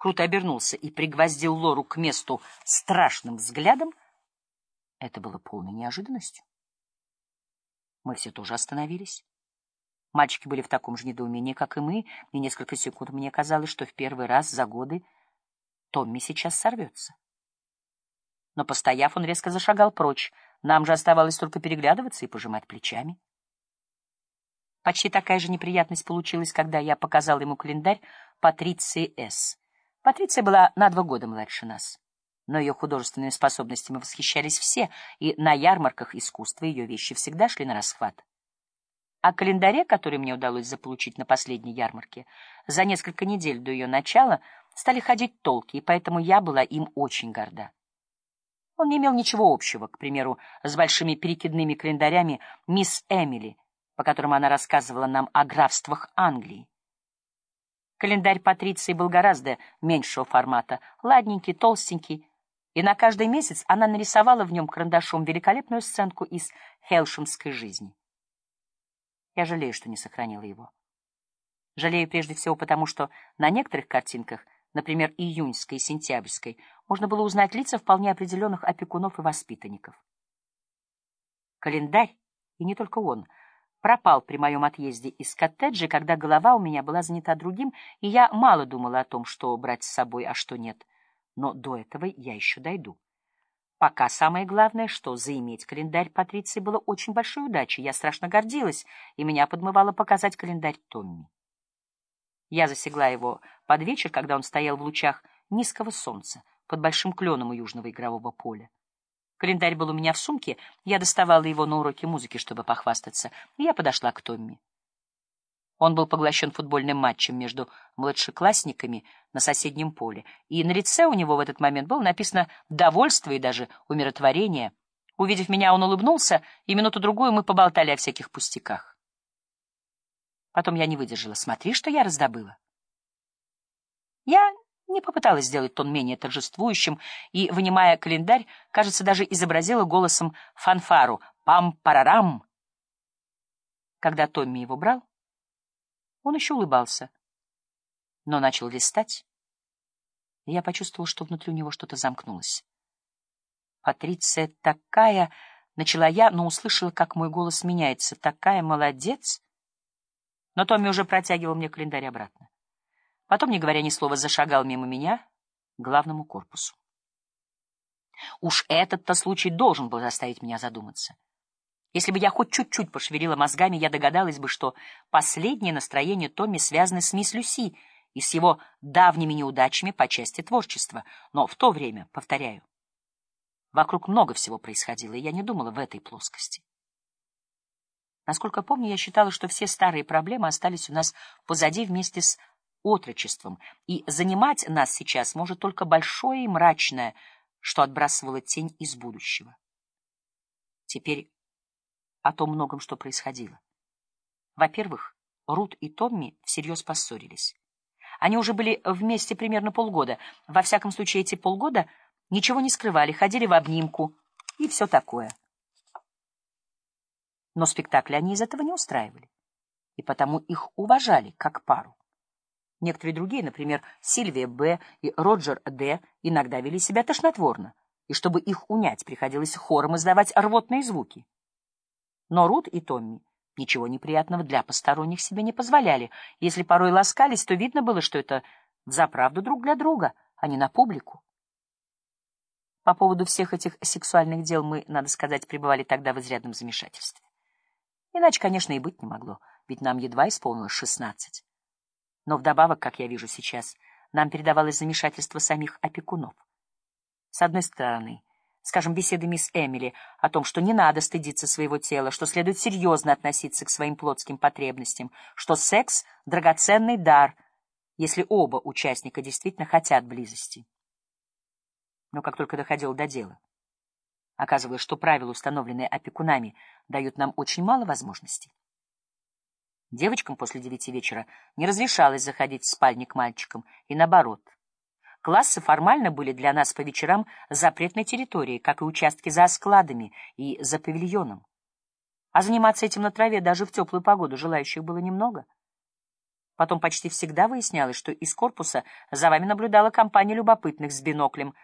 круто обернулся и пригвоздил Лору к месту страшным взглядом, это было полной неожиданностью. Мы все тоже остановились. Мальчики были в таком же недоумении, как и мы, и несколько секунд мне казалось, что в первый раз за годы Томми сейчас сорвется. Но, постояв, он резко зашагал прочь. Нам же оставалось только переглядываться и пожимать плечами. Почти такая же неприятность получилась, когда я показал ему календарь Патриции С. Патриция была на два года младше нас. Но ее художественными способностями восхищались все, и на ярмарках искусства ее вещи всегда шли на расхват. О календаре, который мне удалось заполучить на последней ярмарке, за несколько недель до ее начала стали ходить толки, и поэтому я была им очень горда. Он не имел ничего общего, к примеру, с большими перекидными календарями мисс Эмили, по которым она рассказывала нам о графствах Англии. Календарь Патриции был гораздо меньшего формата, ладненький, толстенький, и на каждый месяц она нарисовала в нем карандашом великолепную сценку из хелшемской жизни. Я жалею, что не сохранила его. Жалею прежде всего потому, что на некоторых картинках, например, июньской и сентябрьской, можно было узнать лица вполне определенных опекунов и воспитанников. Календарь, и не только он, пропал при моем отъезде из коттеджа, когда голова у меня была занята другим, и я мало думала о том, что брать с собой, а что нет. Но до этого я еще дойду. Пока самое главное, что заиметь календарь Патриции было очень большой удачей. Я страшно гордилась, и меня подмывало показать календарь Томми. Я засекла его под вечер, когда он стоял в лучах низкого солнца под большим кленом у южного игрового поля. Календарь был у меня в сумке, я доставала его на уроке музыки, чтобы похвастаться, и я подошла к Томми. Он был поглощен футбольным матчем между младшеклассниками на соседнем поле, и на лице у него в этот момент было написано «довольство» и даже «умиротворение». Увидев меня, он улыбнулся, и минуту-другую мы поболтали о всяких пустяках. Потом я не выдержала. «Смотри, что я раздобыла». Я не попыталась сделать тон менее торжествующим, и, вынимая календарь, кажется, даже изобразила голосом фанфару «пам-парарам». Когда Томми его брал, он еще улыбался, но начал листать, и я почувствовал, что внутри у него что-то замкнулось. «Патриция такая...» — начала я, но услышала, как мой голос меняется. «Такая молодец!» Но Томми уже протягивал мне календарь обратно. Потом, не говоря ни слова, зашагал мимо меня к главному корпусу. Уж этот-то случай должен был заставить меня задуматься. Если бы я хоть чуть-чуть пошевелила мозгами, я догадалась бы, что последнее настроение Томми связано с мисс Люси и с его давними неудачами по части творчества. Но в то время, повторяю, вокруг много всего происходило, и я не думала в этой плоскости. Насколько помню, я считала, что все старые проблемы остались у нас позади вместе с отрочеством, и занимать нас сейчас может только большое и мрачное, что отбрасывало тень из будущего. Теперь о том многом, что происходило. Во-первых, Рут и Томми всерьез поссорились. Они уже были вместе примерно полгода. Во всяком случае, эти полгода ничего не скрывали, ходили в обнимку и все такое. Но спектакли они из этого не устраивали, и потому их уважали как пару. Некоторые другие, например, Сильвия Б. и Роджер Д., иногда вели себя тошнотворно, и чтобы их унять, приходилось хором издавать рвотные звуки. Но Рут и Томми ничего неприятного для посторонних себе не позволяли. Если порой ласкались, то видно было, что это заправду друг для друга, а не на публику. По поводу всех этих сексуальных дел мы, надо сказать, пребывали тогда в изрядном замешательстве. Иначе, конечно, и быть не могло, ведь нам едва исполнилось шестнадцать. Но вдобавок, как я вижу сейчас, нам передавалось замешательство самих опекунов. С одной стороны, скажем, беседы мисс Эмили о том, что не надо стыдиться своего тела, что следует серьезно относиться к своим плотским потребностям, что секс — драгоценный дар, если оба участника действительно хотят близости. Но как только доходило до дела, оказывалось, что правила, установленные опекунами, дают нам очень мало возможностей. Девочкам после девяти вечера не разрешалось заходить в спальни к мальчикам, и наоборот — Классы формально были для нас по вечерам запретной территорией, как и участки за складами и за павильоном. А заниматься этим на траве даже в теплую погоду желающих было немного. Потом почти всегда выяснялось, что из корпуса за вами наблюдала компания любопытных с биноклем,